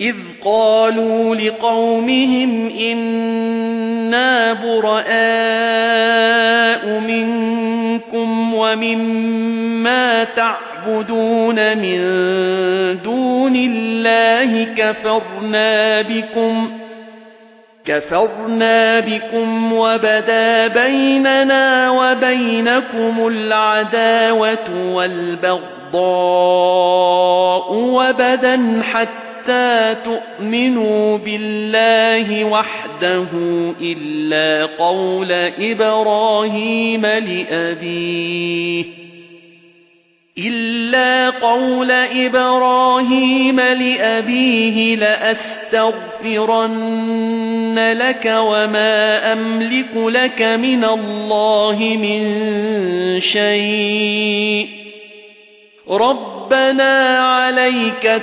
إِذْ قَالُوا لِقَوْمِهِمْ إِنَّا بُرَآءُ مِنكُمْ وَمِمَّا تَعْبُدُونَ مِن دُونِ اللَّهِ كَفَرْنَا بِكُمْ كَفَرْنَا بِكُمْ وَبَدَا بَيْنَنَا وَبَيْنَكُمُ الْعَدَاوَةُ وَالْبَغْضَاءُ وَبَدًا حَتَّى تُؤْمِنُوا بِاللَّهِ وَحْدَهُ إِلَّا قَوْلَ إِبْرَاهِيمَ لِأَبِيهِ إِلَّا قَوْلَ إِبْرَاهِيمَ لِأَبِيهِ لَأَسْتَغْفِرَنَّ لَكَ وَمَا أَمْلِكُ لَكَ مِنَ اللَّهِ مِنْ شَيْءٍ رَبَّنَا عَلَيْكَ